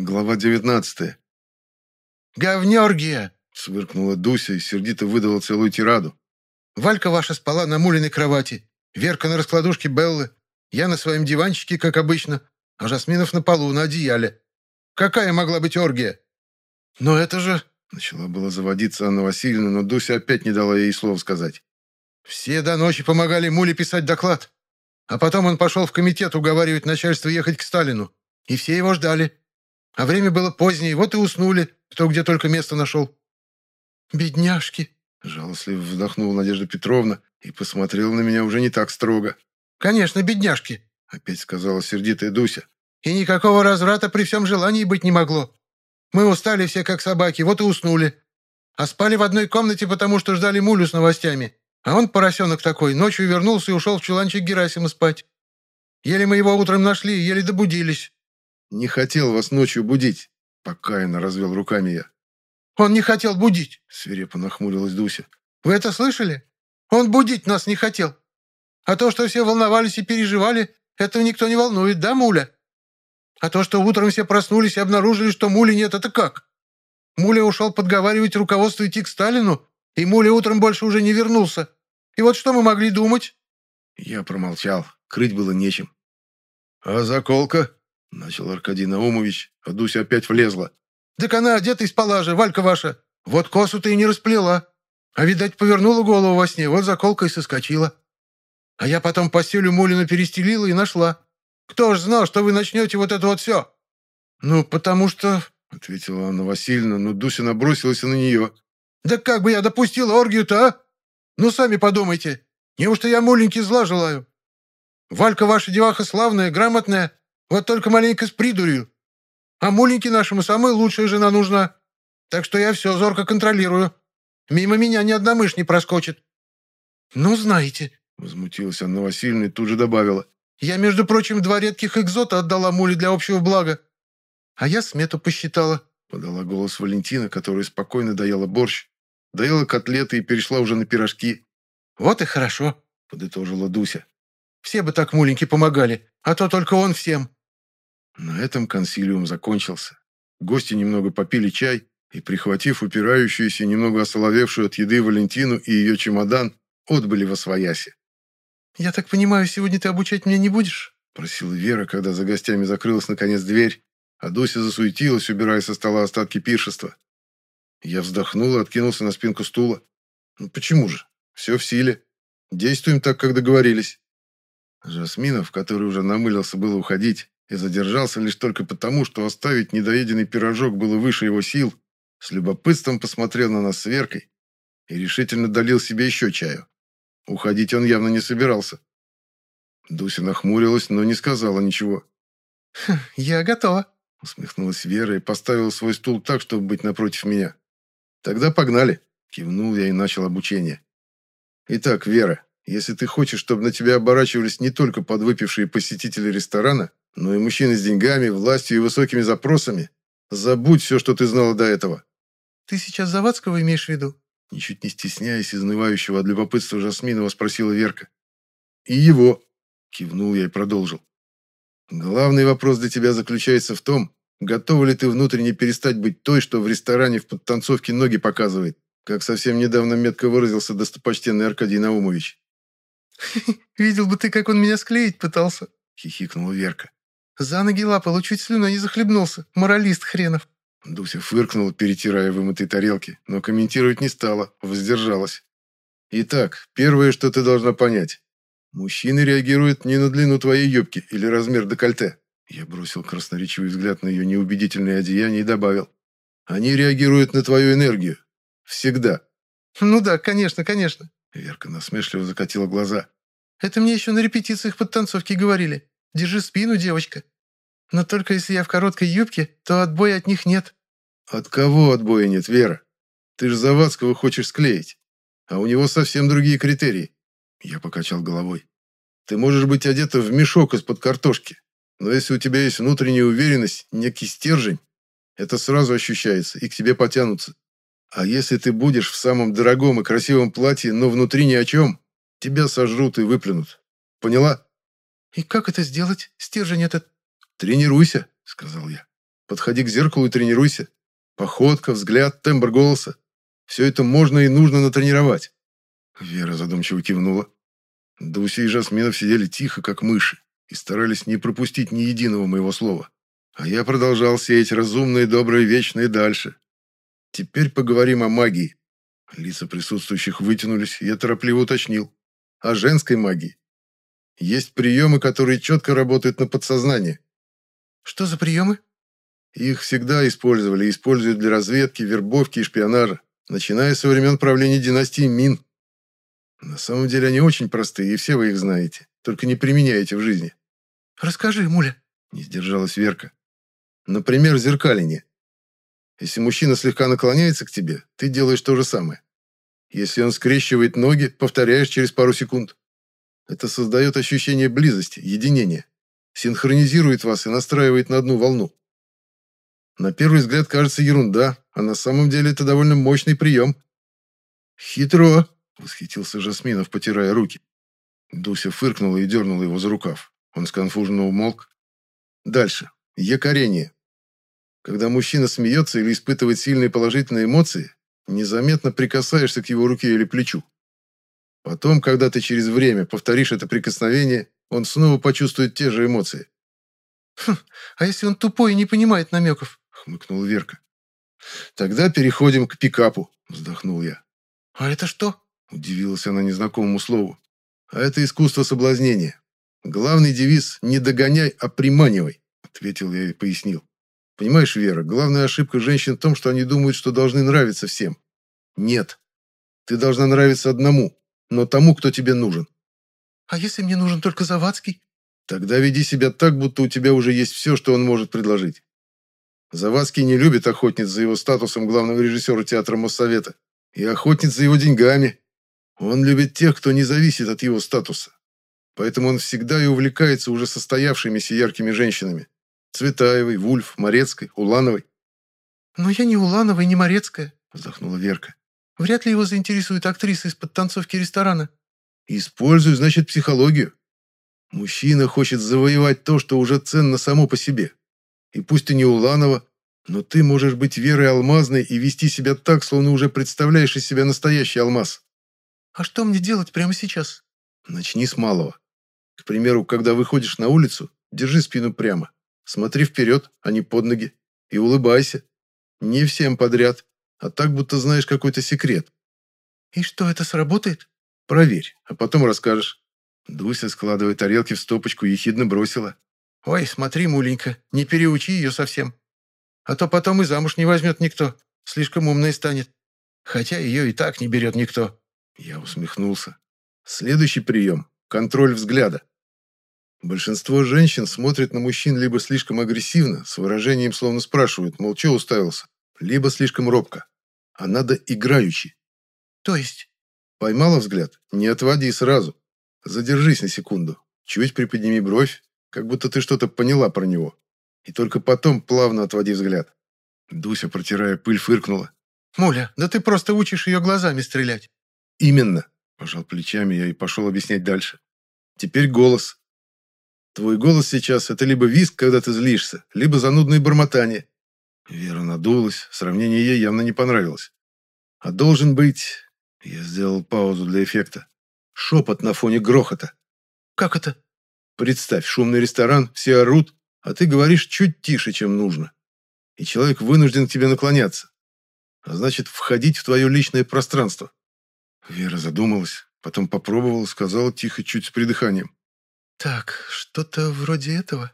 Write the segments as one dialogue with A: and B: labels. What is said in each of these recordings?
A: Глава 19.
B: «Говнергия!»
A: — сверкнула Дуся и сердито выдала целую тираду.
B: «Валька ваша спала на мулиной кровати, Верка на раскладушке Беллы, я на своем диванчике, как обычно, а Жасминов на полу, на одеяле. Какая могла быть оргия?» «Но это же...» — начала было заводиться Анна Васильевна, но Дуся опять не дала ей слова сказать. «Все до ночи помогали Муле писать доклад, а потом он пошел в комитет уговаривать начальство ехать к Сталину, и все его ждали». А время было позднее, вот и уснули, кто где только место нашел. «Бедняжки!» — жалостливо вздохнула Надежда Петровна и посмотрела на меня уже не так строго. «Конечно, бедняжки!» — опять сказала сердитая Дуся. «И никакого разврата при всем желании быть не могло. Мы устали все, как собаки, вот и уснули. А спали в одной комнате, потому что ждали Мулю с новостями. А он, поросенок такой, ночью вернулся и ушел в чуланчик Герасима спать. Еле мы его утром нашли, еле добудились.
A: «Не хотел вас ночью будить», — покаянно развел руками я.
B: «Он не хотел будить», — свирепо нахмурилась Дуся. «Вы это слышали? Он будить нас не хотел. А то, что все волновались и переживали, этого никто не волнует, да, Муля? А то, что утром все проснулись и обнаружили, что Мули нет, это как? Муля ушел подговаривать руководство идти к Сталину, и Муля утром больше уже не вернулся. И вот что мы могли думать?»
A: Я промолчал. Крыть было нечем. «А заколка?» Начал Аркадий Наумович, а Дуся опять влезла.
B: «Так она одета из спала же, Валька ваша. Вот косу ты и не расплела. А, видать, повернула голову во сне, вот заколка и соскочила. А я потом постелю Мулину перестелила и нашла. Кто ж знал, что вы начнете вот это вот все?» «Ну, потому что...» — ответила Анна Васильевна, но Дуся набросилась на нее. «Да как бы я допустила оргию-то, а? Ну, сами подумайте. Неужто я Муленьке зла желаю? Валька ваша деваха славная, грамотная, вот только маленько с придурью. А Муленьке нашему самая лучшая жена нужна. Так что я все зорко контролирую. Мимо меня ни одна мышь не проскочит». «Ну, знаете», — возмутилась Анна Васильевна и тут же добавила. «Я, между прочим, два редких экзота отдала Муле для общего блага. А я смету посчитала», — подала голос Валентина, которая спокойно доела борщ, доела котлеты и перешла уже на пирожки. «Вот и хорошо», — подытожила Дуся. «Все бы так Муленьке помогали, а то только он всем». На этом консилиум закончился. Гости немного попили чай и, прихватив упирающуюся, немного осоловевшую от еды Валентину и ее чемодан, отбыли во свояси. «Я так понимаю, сегодня ты обучать меня не будешь?» – просила Вера, когда за гостями закрылась наконец дверь, а Дося засуетилась, убирая со стола остатки пиршества. Я вздохнул и откинулся на спинку стула. «Ну почему же? Все в силе. Действуем так, как договорились». Жасминов, который уже намылился было уходить, и задержался лишь только потому, что оставить недоеденный пирожок было выше его сил, с любопытством посмотрел на нас с Веркой и решительно долил себе еще чаю. Уходить он явно не собирался. Дуся нахмурилась, но не сказала ничего. «Хм, «Я готова», — усмехнулась Вера и поставила свой стул так, чтобы быть напротив меня. «Тогда погнали», — кивнул я и начал обучение. «Итак, Вера, если ты хочешь, чтобы на тебя оборачивались не только подвыпившие посетители ресторана, но и мужчины с деньгами, властью и высокими запросами. Забудь все, что ты знала до этого». «Ты сейчас Завадского имеешь в виду?» Ничуть не стесняясь изнывающего от любопытства Жасминова, спросила Верка. «И его», — кивнул я и продолжил. «Главный вопрос для тебя заключается в том, готова ли ты внутренне перестать быть той, что в ресторане в подтанцовке ноги показывает, как совсем недавно метко выразился достопочтенный Аркадий Наумович». «Видел бы ты, как он меня склеить пытался», — хихикнула Верка. За ноги лапал, чуть слюной не захлебнулся. Моралист хренов. Дуся фыркнула, перетирая вымытые тарелки, но комментировать не стала, воздержалась. Итак, первое, что ты должна понять. Мужчины реагируют не на длину твоей юбки или размер декольте. Я бросил красноречивый взгляд на ее неубедительное одеяние и добавил. Они реагируют на твою энергию. Всегда. Ну да, конечно, конечно. Верка насмешливо закатила глаза. Это мне еще на репетициях подтанцовки говорили. Держи спину, девочка. Но только если я в короткой юбке, то отбоя от них нет». «От кого отбоя нет, Вера? Ты же Завадского хочешь склеить. А у него совсем другие критерии». Я покачал головой. «Ты можешь быть одета в мешок из-под картошки, но если у тебя есть внутренняя уверенность, некий стержень, это сразу ощущается и к тебе потянутся. А если ты будешь в самом дорогом и красивом платье, но внутри ни о чем, тебя сожрут и выплюнут. Поняла?» «И как это сделать? Стержень этот...» «Тренируйся», — сказал я.
A: Подходи к зеркалу и тренируйся. Походка, взгляд, тембр голоса. Все это можно и нужно натренировать. Вера задумчиво кивнула. Дуся и Жасминов сидели тихо, как мыши, и старались не пропустить ни единого моего слова. А я продолжал сеять разумное, доброе, вечное дальше. Теперь поговорим о магии. Лица присутствующих вытянулись, я торопливо уточнил. О женской магии. Есть приемы, которые четко работают на подсознание.
B: Что за приемы?
A: Их всегда использовали и используют для разведки, вербовки и шпионажа, начиная со времен правления династии Мин. На самом деле они очень простые, и все вы их знаете, только не применяете в жизни.
B: Расскажи, Муля.
A: Не сдержалась Верка. Например, зеркаление. Если мужчина слегка наклоняется к тебе, ты делаешь то же самое. Если он скрещивает ноги, повторяешь через пару секунд. Это создает ощущение близости, единения. Синхронизирует вас и настраивает на одну волну. На первый взгляд кажется ерунда, а на самом деле это довольно мощный прием. «Хитро!» — восхитился Жасминов, потирая руки. Дуся фыркнула и дернула его за рукав. Он сконфуженно умолк. Дальше. Якорение. Когда мужчина смеется или испытывает сильные положительные эмоции, незаметно прикасаешься к его руке или плечу. Потом, когда ты через время повторишь это прикосновение, он снова почувствует те же эмоции.
B: «Хм, а если он тупой и не понимает намеков?»
A: — хмыкнула Верка. «Тогда переходим к пикапу», — вздохнул я.
B: «А это что?»
A: — удивилась она незнакомому слову. «А это искусство соблазнения. Главный девиз «не догоняй, а приманивай», — ответил я и пояснил. Понимаешь, Вера, главная ошибка женщин в том, что они думают, что должны нравиться всем. Нет. Ты должна нравиться одному, но тому, кто тебе нужен.
B: А если мне нужен только Завадский?
A: Тогда веди себя так, будто у тебя уже есть все, что он может предложить. Завадский не любит охотниц за его статусом главного режиссера театра Моссовета и охотниц за его деньгами. Он любит тех, кто не зависит от его статуса. Поэтому он всегда и увлекается уже состоявшимися яркими женщинами. Цветаевой, Вульф, Морецкой, Улановой.
B: «Но я не Уланова и не Морецкая», —
A: вздохнула Верка.
B: «Вряд ли его заинтересует актриса из подтанцовки ресторана».
A: «Используй, значит, психологию. Мужчина хочет завоевать то, что уже ценно само по себе. И пусть ты не Уланова, но ты можешь быть Верой Алмазной и вести себя так, словно уже представляешь из себя настоящий алмаз.
B: А что мне делать прямо сейчас?
A: Начни с малого. К примеру, когда выходишь на улицу, держи спину прямо. Смотри вперед, а не под ноги. И улыбайся. Не всем подряд, а так, будто знаешь какой-то секрет.
B: И что, это сработает?
A: Проверь, а потом расскажешь. Дуся, складывая тарелки в стопочку, ехидно бросила.
B: «Ой, смотри, муленька, не переучи ее совсем. А то потом и замуж не возьмет никто. Слишком умная станет. Хотя ее и так не берет никто».
A: Я усмехнулся. Следующий прием – контроль взгляда. Большинство женщин смотрят на мужчин либо слишком агрессивно, с выражением словно спрашивают, мол, что уставился, либо слишком робко. А надо играючи.
B: То есть?
A: Поймала взгляд? Не отводи сразу. Задержись на секунду. Чуть приподними бровь, как будто ты что-то поняла про него. И только потом плавно отводи взгляд. Дуся, протирая пыль, фыркнула.
B: «Муля, да ты просто учишь ее глазами стрелять».
A: «Именно», – пожал плечами я и пошел объяснять дальше. «Теперь голос. Твой голос сейчас – это либо визг, когда ты злишься, либо занудное бормотание». Вера надулась, сравнение ей явно не понравилось. «А должен быть...» Я сделал паузу для эффекта. Шепот на фоне грохота.
B: «Как это?»
A: Представь, шумный ресторан, все орут, а ты говоришь чуть тише, чем нужно. И человек вынужден к тебе наклоняться. А значит, входить в твое личное пространство. Вера задумалась, потом попробовала, сказала тихо, чуть с придыханием.
B: «Так, что-то вроде этого?»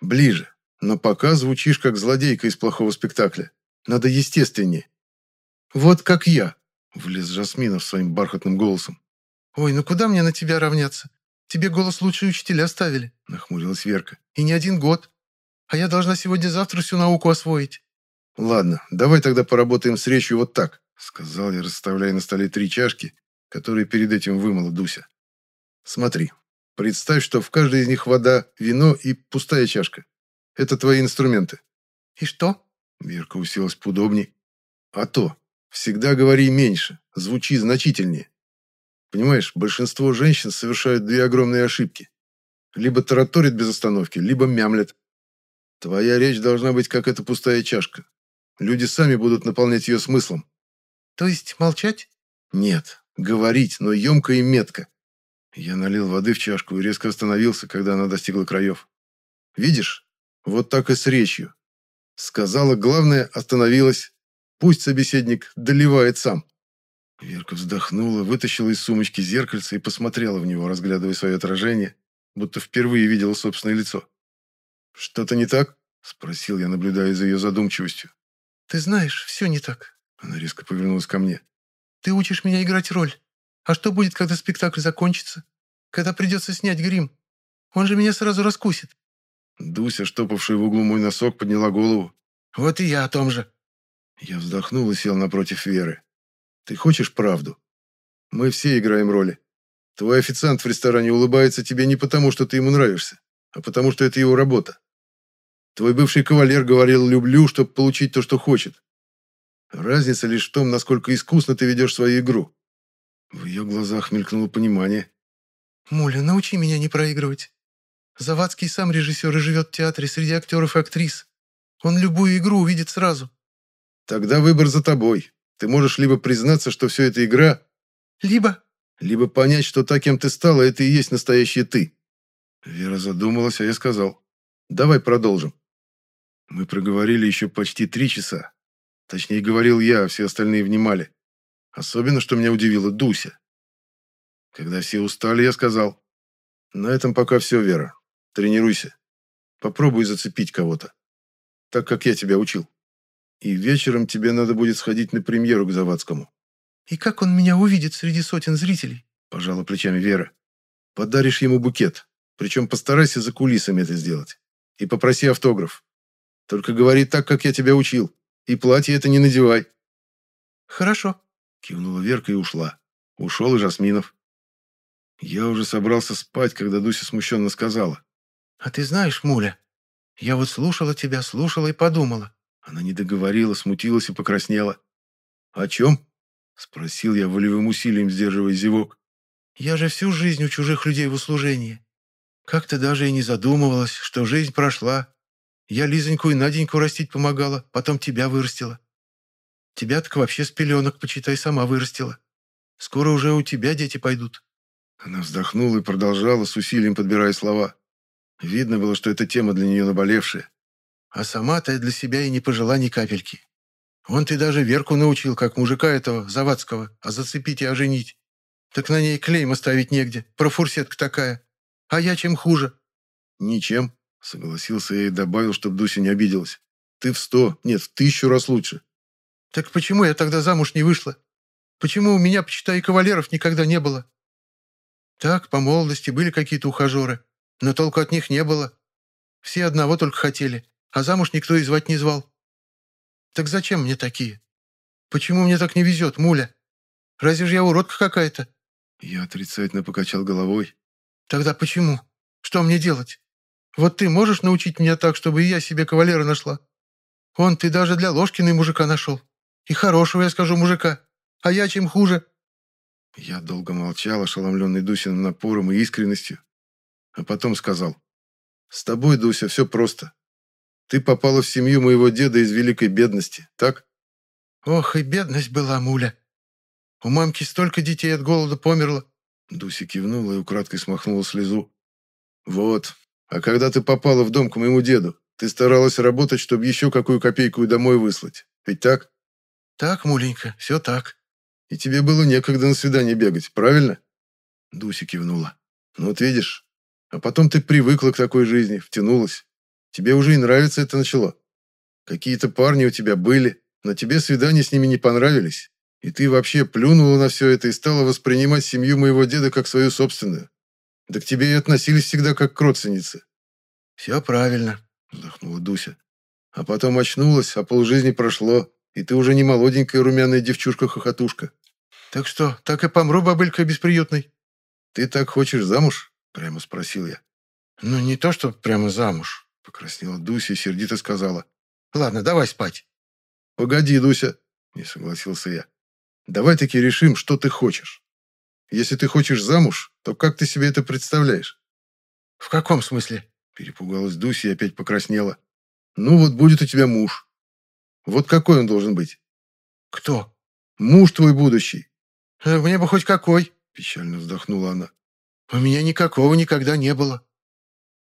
A: «Ближе, но пока звучишь как злодейка из плохого спектакля. Надо естественнее». «Вот как я», — влез Жасминов своим бархатным голосом.
B: «Ой, ну куда мне на тебя равняться? Тебе голос лучшие учителя ставили», —
A: нахмурилась Верка.
B: «И не один год. А я должна сегодня-завтра всю науку освоить».
A: «Ладно, давай тогда поработаем с речью вот так», — сказал я, расставляя на столе три чашки, которые перед этим вымыла Дуся. «Смотри, представь, что в каждой из них вода, вино и пустая чашка. Это твои инструменты».
B: «И что?»
A: Верка уселась поудобней. «А то. Всегда говори меньше, звучи значительнее. Понимаешь, большинство женщин совершают две огромные ошибки. Либо тараторят без остановки, либо мямлят. Твоя речь должна быть как эта пустая чашка. Люди сами будут наполнять ее смыслом.
B: То есть молчать?
A: Нет, говорить, но емко и метко. Я налил воды в чашку и резко остановился, когда она достигла краев. Видишь? Вот так и с речью. Сказала главное, остановилась. Пусть собеседник доливает сам. Верка вздохнула, вытащила из сумочки зеркальце и посмотрела в него, разглядывая свое отражение, будто впервые видела собственное лицо. «Что-то не так?» – спросил я, наблюдая за ее задумчивостью.
B: «Ты знаешь, все не так».
A: Она резко повернулась ко мне.
B: «Ты учишь меня играть роль. А что будет, когда спектакль закончится? Когда придется снять грим? Он же меня сразу раскусит».
A: Дуся, штопавшая в углу мой носок, подняла голову.
B: «Вот и я о том же».
A: Я вздохнул и сел напротив Веры. «Ты хочешь правду? Мы все играем роли. Твой официант в ресторане улыбается тебе не потому, что ты ему нравишься, а потому, что это его работа. Твой бывший кавалер говорил «люблю», чтобы получить то, что хочет. Разница лишь в том, насколько искусно ты ведешь свою игру». В ее глазах мелькнуло понимание.
B: «Муля, научи меня не проигрывать. Завадский сам режиссер и живет в театре среди актеров и актрис. Он любую игру увидит сразу.
A: Тогда выбор за тобой. Ты можешь либо признаться, что все это игра...
B: Либо...
A: Либо понять, что та, кем ты стала, это и есть настоящая ты. Вера задумалась, а я сказал. Давай продолжим. Мы проговорили еще почти три часа. Точнее, говорил я, а все остальные внимали. Особенно, что меня удивила Дуся. Когда все устали, я сказал. На этом пока все, Вера. Тренируйся. Попробуй зацепить кого-то. Так, как я тебя учил. И вечером тебе надо будет сходить на премьеру к Завадскому.
B: «И как он меня увидит среди сотен зрителей?»
A: Пожала плечами Вера. «Подаришь ему букет. Причем постарайся за кулисами это сделать. И попроси автограф. Только говори так, как я тебя учил. И платье это не надевай».
B: «Хорошо», —
A: кивнула Верка и ушла. Ушел и Жасминов. Я уже собрался спать, когда Дуся смущенно сказала.
B: «А ты знаешь, Муля, я вот слушала тебя, слушала и подумала».
A: Она не договорила, смутилась и покраснела. «О чем?» — спросил я волевым усилием, сдерживая зевок.
B: «Я же всю жизнь у чужих людей в услужении. Как-то даже и не задумывалась, что жизнь прошла. Я Лизоньку и Наденьку растить помогала, потом тебя вырастила. Тебя так вообще с пеленок, почитай, сама вырастила. Скоро уже у тебя дети пойдут.
A: Она вздохнула и продолжала, с усилием подбирая слова. Видно было, что эта тема для нее наболевшая.
B: А сама-то я для себя и не пожила ни капельки. Вон ты даже Верку научил, как мужика этого, Завадского, а зацепить и оженить. Так на ней клейм оставить негде, профурсетка такая. А я чем хуже?»
A: «Ничем», — согласился я и добавил, чтобы Дуся не обиделась. «Ты в сто, нет, в тысячу раз лучше».
B: «Так почему я тогда замуж не вышла? Почему у меня, почитай, кавалеров никогда не было?» Так, по молодости были какие-то ухажеры, но толку от них не было. Все одного только хотели, а замуж никто и звать не звал. Так зачем мне такие? Почему мне так не везет, муля? Разве же я уродка какая-то?»
A: Я отрицательно покачал головой.
B: «Тогда почему? Что мне делать? Вот ты можешь научить меня так, чтобы и я себе кавалера нашла? Он ты даже для Ложкиной мужика нашел. И хорошего, я скажу, мужика. А я чем хуже?»
A: Я долго молчал, ошеломленный Дусиным напором и искренностью. А потом сказал. «С тобой, Дуся, все просто. Ты попала в семью моего деда из великой бедности, так?»
B: «Ох, и бедность была, муля. У мамки столько детей от голода померло».
A: Дуся кивнула и украдкой смахнула слезу. «Вот. А когда ты попала в дом к моему деду, ты старалась работать, чтобы еще какую копейку и домой выслать. Ведь так?»
B: «Так, муленька, все так».
A: И тебе было некогда на свидание бегать, правильно?» Дуся кивнула. «Ну вот видишь. А потом ты привыкла к такой жизни, втянулась. Тебе уже и нравится это начало. Какие-то парни у тебя были, но тебе свидания с ними не понравились. И ты вообще плюнула на все это и стала воспринимать семью моего деда как свою собственную. Да к тебе и относились всегда как к родственнице».
B: «Все правильно», —
A: вздохнула Дуся. «А потом очнулась, а полжизни прошло, и ты уже не молоденькая румяная девчушка-хохотушка.
B: Так что, так и помру бабылькой бесприютной?
A: Ты так хочешь замуж? Прямо спросил я.
B: Ну, не то, что прямо замуж.
A: Покраснела Дуся и сердито сказала.
B: Ладно, давай спать.
A: Погоди, Дуся, не согласился я. Давай таки решим, что ты хочешь. Если ты хочешь замуж, то как ты себе это представляешь?
B: В каком смысле?
A: Перепугалась Дуся и опять покраснела. Ну вот будет у тебя муж. Вот какой он должен быть?
B: Кто?
A: Муж твой будущий.
B: «Э, «Мне бы хоть какой», —
A: печально вздохнула она.
B: «У меня никакого никогда не было».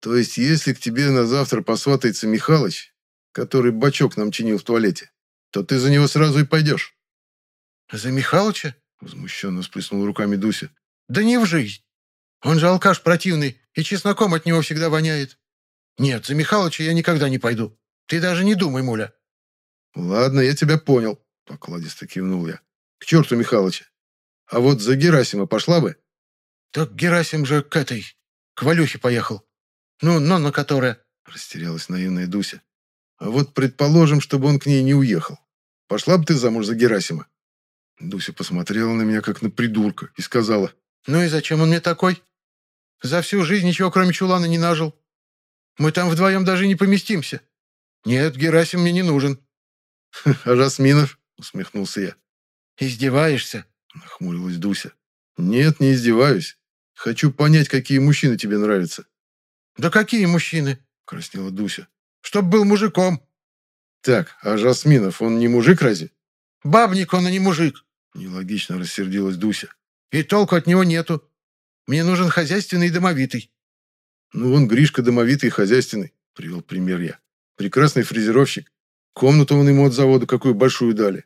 A: «То есть, если к тебе на завтра посватается Михалыч, который бачок нам чинил в туалете, то ты за него сразу и пойдешь?»
B: «За Михалыча?»
A: — возмущенно всплеснула руками Дуся.
B: «Да не в жизнь. Он же алкаш противный, и чесноком от него всегда воняет. Нет, за Михалыча я никогда не пойду. Ты даже не думай, Муля».
A: «Ладно, я тебя понял», — покладисто кивнул я. «К черту Михалыча. А вот за Герасима пошла бы?»
B: «Так Герасим же к этой, к Валюхе поехал. Ну, но на которая...»
A: — растерялась наивная Дуся. «А вот предположим, чтобы он к ней не уехал. Пошла бы ты замуж за Герасима?» Дуся посмотрела на меня, как на придурка, и сказала.
B: «Ну и зачем он мне такой? За всю жизнь ничего, кроме чулана, не нажил. Мы там вдвоем даже не поместимся. Нет, Герасим мне не нужен».
A: «А Жасминов?» — усмехнулся я.
B: «Издеваешься?»
A: — нахмурилась Дуся. «Нет, не издеваюсь. Хочу понять, какие мужчины тебе нравятся».
B: «Да какие мужчины?»
A: — краснела Дуся.
B: «Чтоб был мужиком».
A: «Так, а Жасминов, он не мужик разве?»
B: «Бабник он, а не мужик».
A: Нелогично рассердилась Дуся.
B: «И толку от него нету. Мне нужен хозяйственный и домовитый».
A: «Ну, он Гришка домовитый и хозяйственный», — привел пример я. «Прекрасный фрезеровщик. Комнату он ему от завода какую большую дали.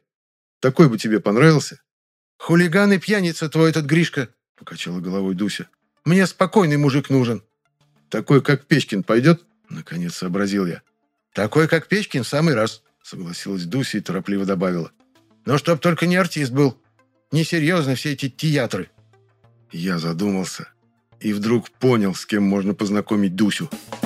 A: Такой бы тебе понравился?»
B: «Хулиган и пьяница твой этот Гришка», — покачала головой Дуся. «Мне спокойный мужик нужен».
A: «Такой, как Печкин, пойдет?» — наконец сообразил я.
B: «Такой, как Печкин, самый раз», —
A: согласилась Дуся и торопливо добавила.
B: «Но чтоб только не артист был. Несерьезно все эти театры».
A: Я задумался и вдруг понял, с кем можно познакомить Дусю. «Дусю».